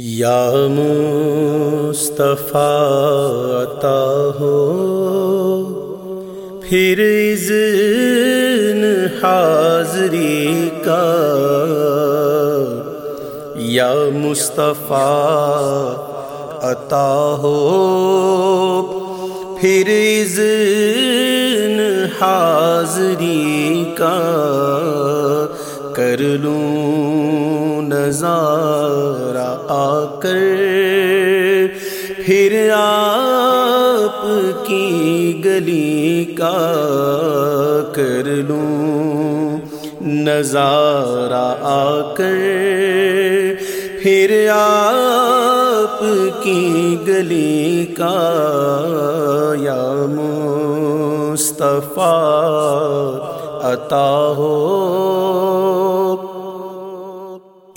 یا مصطفیٰ عطا ہو، پھر اذن حاضری کا یا مصطفیٰ عطا ہو، پھر اذن حاضری کا کر لوں نظارہ آ کر پھر آپ کی گلی کا کر لوں۔ نظارہ آ کر پھر آپ کی گلی کا یا مصطفیٰ عطا ہو۔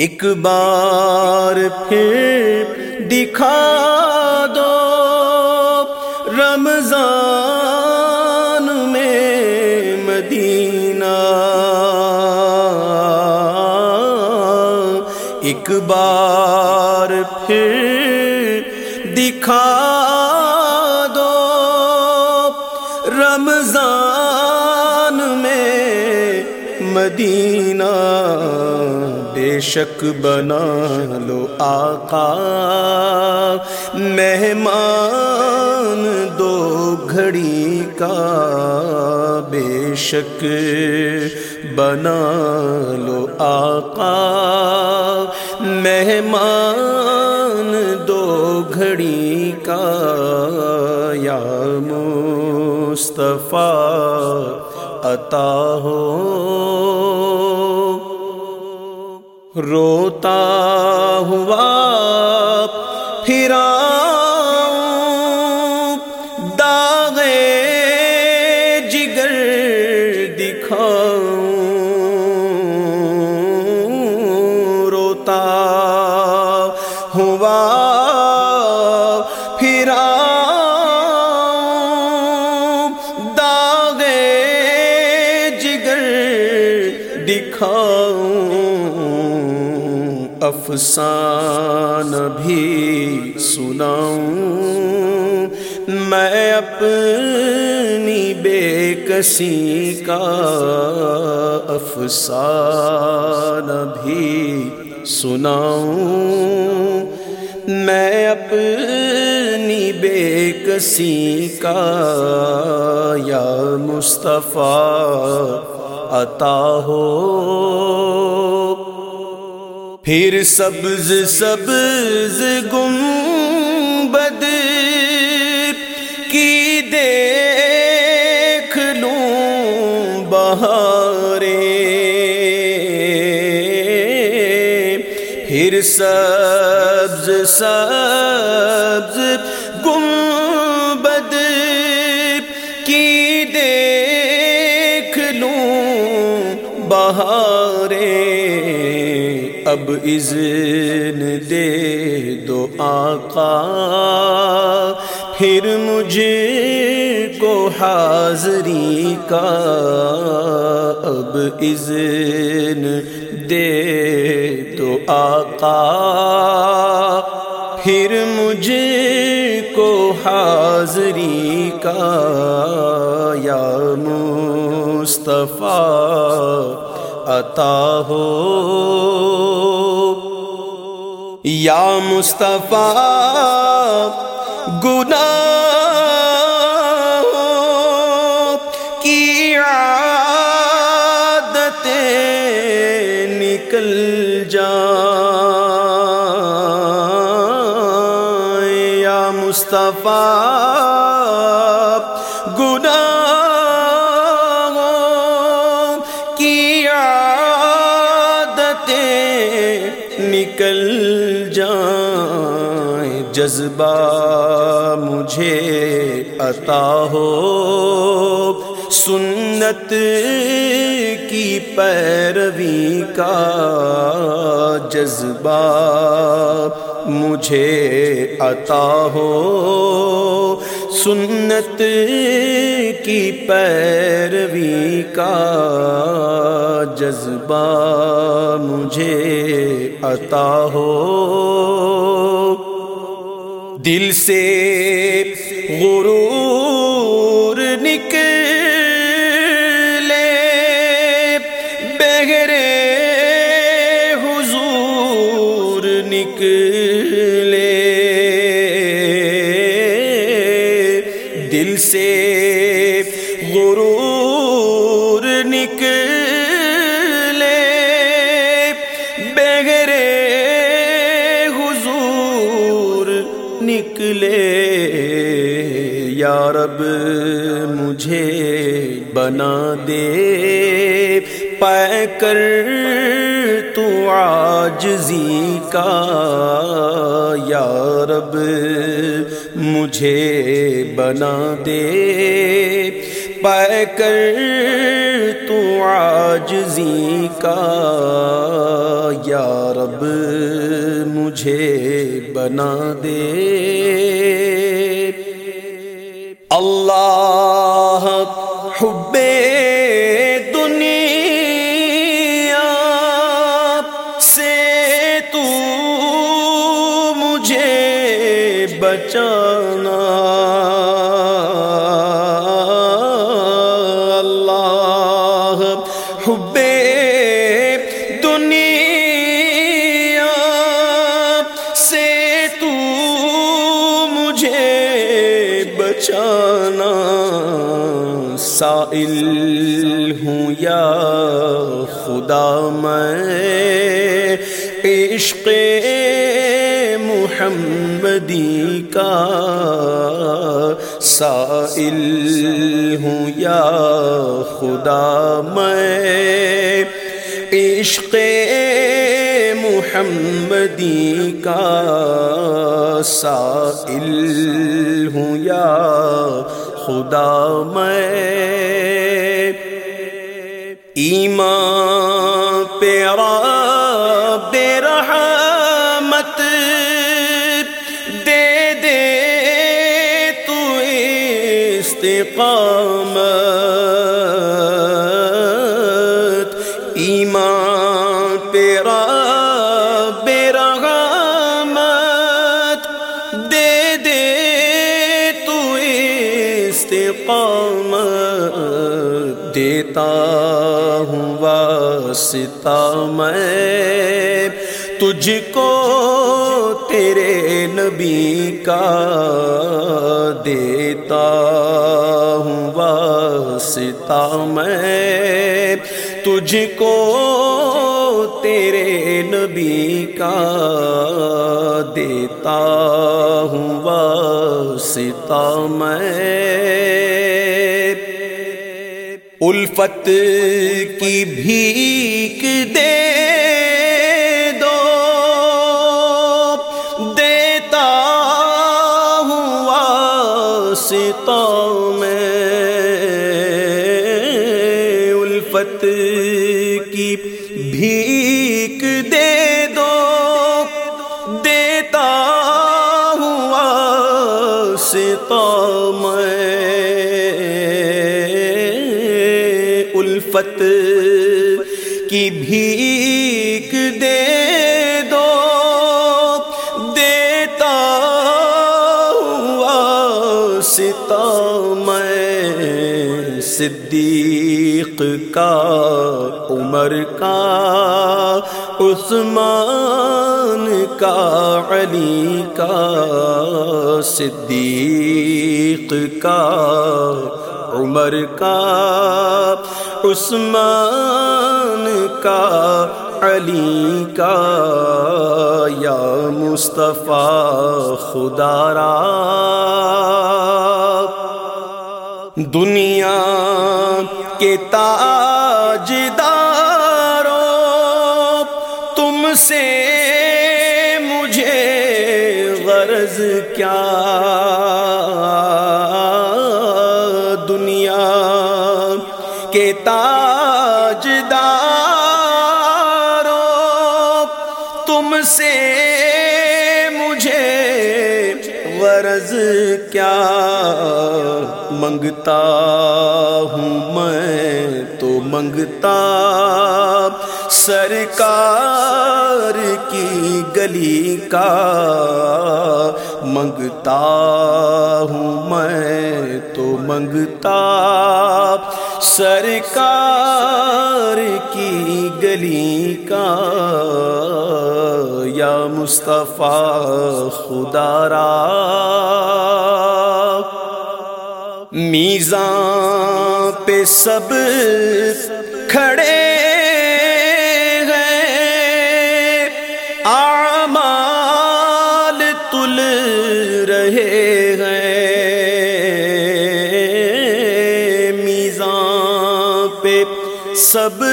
ایک بار پھر دکھا دو رمضان میں مدینہ۔ ایک بار پھر دکھا دو رمضان میں مدینہ۔ بے شک بنا لو آقا۔ مہمان دو گھڑی کا بے شک بنا لو آقا۔ مہمان دو گھڑی کا یا مصطفیٰ عطا ہو۔ روتا ہوا پھرا افسان بھی سناؤں۔ میں اپنی بے کسی کا افسان بھی سناؤں۔ میں اپنی بے کسی کا یا مصطفیٰ عطا ہو۔ پھر سبز سبز گنبد کی دیکھ لوں بہارے۔ پھر سبز سبز گنبد اب اذن دے دو آقا، پھر مجھے کو حاضری کا۔ اب اذن دے دو آقا، پھر مجھے کو حاضری کا۔ یا مصطفیٰ، عطا ہو۔ یا مصطفیٰ گناہ کی عادتیں نکل جائیں۔ یا مصطفیٰ گناہ کی عادتیں نکل جذبہ مجھے عطا ہو۔ سنت کی پیروی کا جذبہ مجھے عطا ہو۔ سنت کی پیروی کا جذبہ مجھے عطا ہو۔ دل سے غرور نکلے بغیر حضور نکلے۔ نکلے۔ یا رب، مجھے بنا دے۔ پے کر، تو آجزی کا۔ یا رب، مجھے بنا دے۔ پے کر، تو آجزی کا۔ یا رب، مجھے بنا دے۔ اللہ حب دنیا سے تو مجھے بچانا سائل ہوں یا خدا میں عشق محمدی کا سائل ہوں یا خدا میں عشق محمدی کا سائل ہوں یا خدا میں ایمان پیرا بے رحمت دے دے تو استقامت واسطہ میں تجھ کو تیرے نبی کا دیتا ہوں واسطہ میں تجھ کو تیرے نبی کا دیتا ہوں واسطہ میں الفت کی بھیک دے الفت کی بھیک دے دو، دیتا ہوا ستا میں صدیق کا عمر کا، عثمان کا، علی کا، صدیق کا، عمر کا۔ عثمان کا، علی کا، یا مصطفیٰ خدا را دنیا کے تاج دارو تم سے مجھے غرض کیا کے تاجدارو تم سے مجھے غرض کیا منگتا ہوں میں؟ تو منگتا سرکار کی گلی کا منگتا ہوں میں تو منگتا سرکار کی گلی کا یا مصطفیٰ خدا را میزاں پہ سب کھڑے سب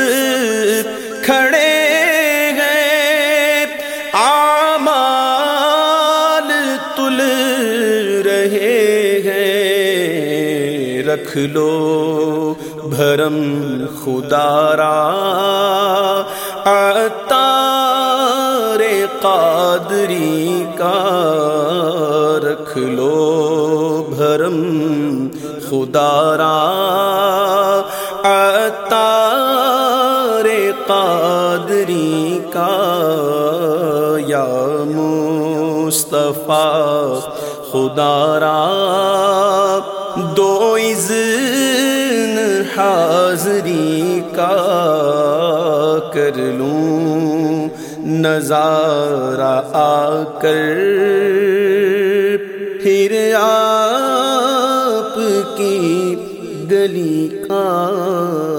کھڑے ہیں۔ آمال تل رہے ہیں۔ رکھ لو بھرم خدارا اتار قادری کا رکھ لو بھرم خدارا اتار قادری کا یا مصطفیٰ خدارا دو اذن حاضری کا کر لوں، نظارہ آ کر۔ پھر آپ کی گلی کا